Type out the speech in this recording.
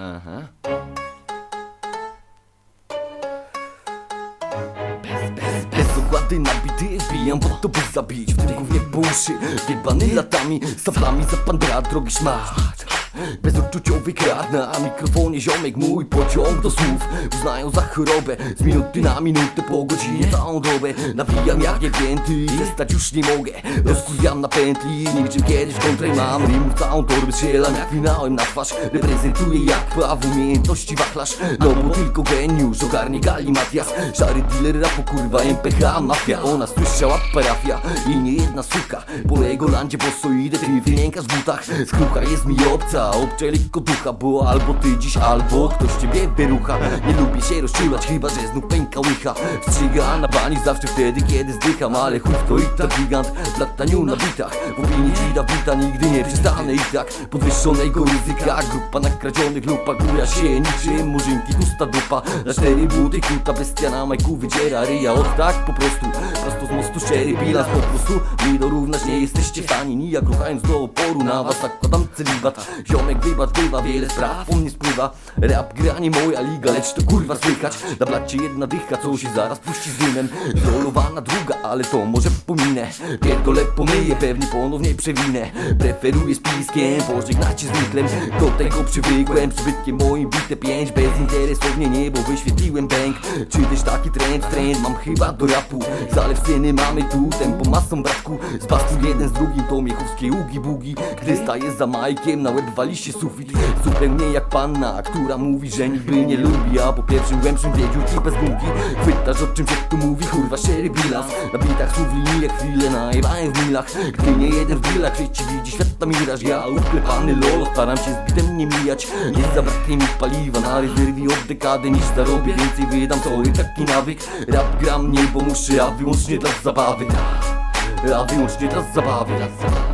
Aha. Bez ogłady nabity Bijam po to by zabić W tym głównie po uszy latami Sawlami za pandra drogi szmat Bezuczuciowy krat na mikrofonie ziomek mój pociąg do słów. Uznają za chorobę Z minuty na minutę po godzinie całą dobę Nawijam jak niepięty i stać już nie mogę. Rozkurwiam na pętli niczym kiedyś kontrę mam. Rymów całą torbę strzelam jak finałem na twarz. Reprezentuję jak Paweł umiejętności wachlarz. No bo tylko geniusz ogarnie gali Matias. Szary dealer rapu kurwa MPH mafia. Ona słyszała parafia i nie jedna suka. Po Legolandzie boso idę ty wymiękasz w butach. Skrucha jest mi obca, obczaj lekko ducha Bo albo ty dziś, albo ktoś ciebie wyrucha. Nie lubię się rozczulać, chyba że znów pęka łycha. Wstrzyga na bani zawsze wtedy, kiedy zdycham Ale chuj to i tak gigant w lataniu na bitach. W opinii Gida wita nigdy nie przestanę i tak Podwyższonego ryzyka, grupa nakradzionych lupa Góra się niczym. Murzynki, tusta dupa Na cztery buty, kuta. Bestia na majku wydziera ryja Od tak po prostu, prosto z mostu szczery bilans Po prostu mi dorównać nie jesteście fani Nijak ruchając do oporu na was zakładam celibat Ziomek wybacz, bywa wiele spraw, on nie spływa. Rap gra nie moja liga, lecz to kurwa słychać. Na blacie jedna dycha, co się zaraz puści z dymem Rolowana druga, ale to może pominę. Pierdolę pomyję, pewnie ponownie przewinę. Preferuję z piskiem, pożegnać się z Niklem Do tego przywykłem, przybytkiem moim bite pięć. Bezinteresownie niebo wyświetliłem bęk Czy też taki trend, trend mam chyba do rapu? Zalew sceny mamy tu, tempo masą bratku. Z bastu jeden z drugim to miechowskie ugi bugi. Gdy staję za na łeb wali się sufit Zupełnie jak panna, która mówi, że niby nie lubi. A po pierwszym głębszym wiedziu bez gumki. Chwytasz o czym się tu mówi, kurwa szery bilans. Na bitach słów linijek chwilę najebałem w milach. Gdy nie jeden w grillach świeci widzi świata miraż. Ja uklepany lolo, staram się z bitem nie mijać. Nie zabraknie mi paliwa na rezerwie od dekady niż zarobię. Więcej wydam, i taki nawyk. Rap gram nie, bo muszę, a wyłącznie dla zabawy. A wyłącznie dla zabawy, dla zabawy